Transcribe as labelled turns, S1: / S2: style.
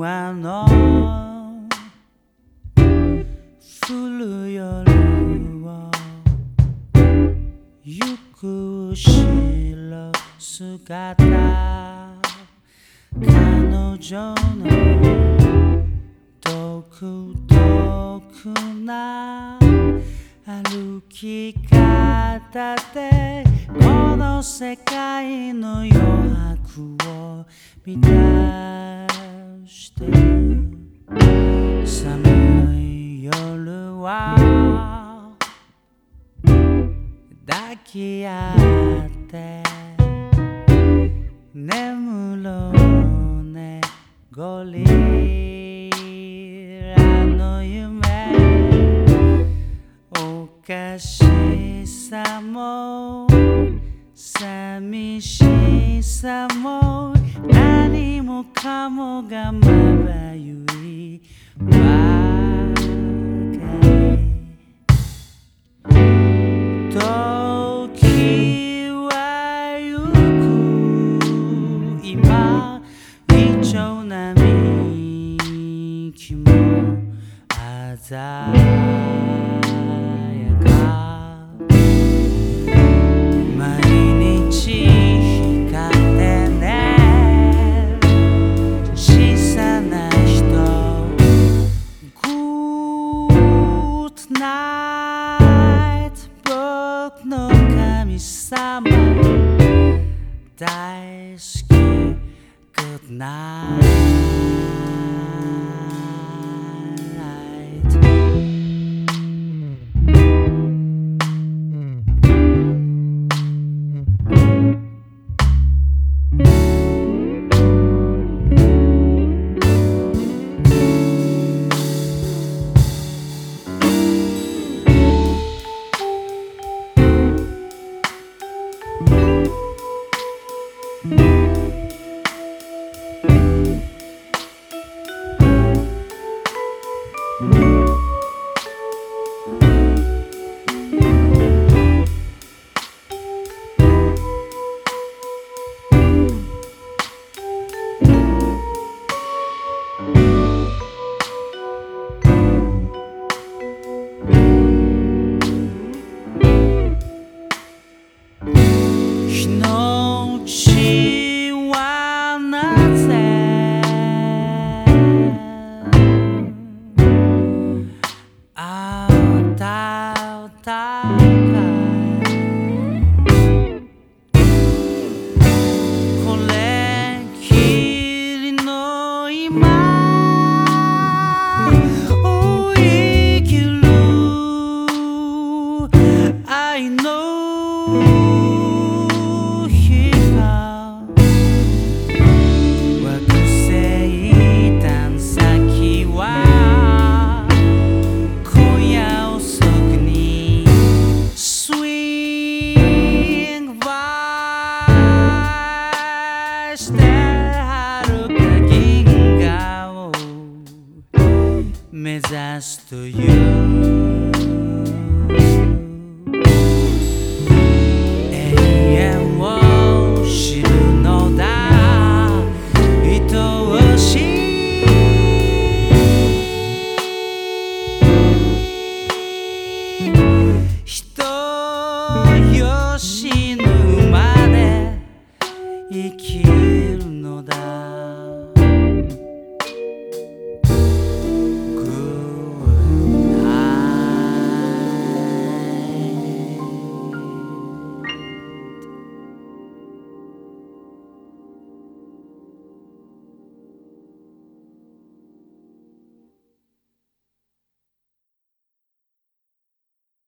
S1: 話の降る夜を行く後ろ姿彼女の独特な歩き方でこの世界の余白を見たして寒い夜は抱き合って眠ろうねゴリラの夢おかしさも寂しさももかもがまばゆいばかり時はゆく今一丁並木も鮮や大好き Good night「 して遥か銀河を目指すという。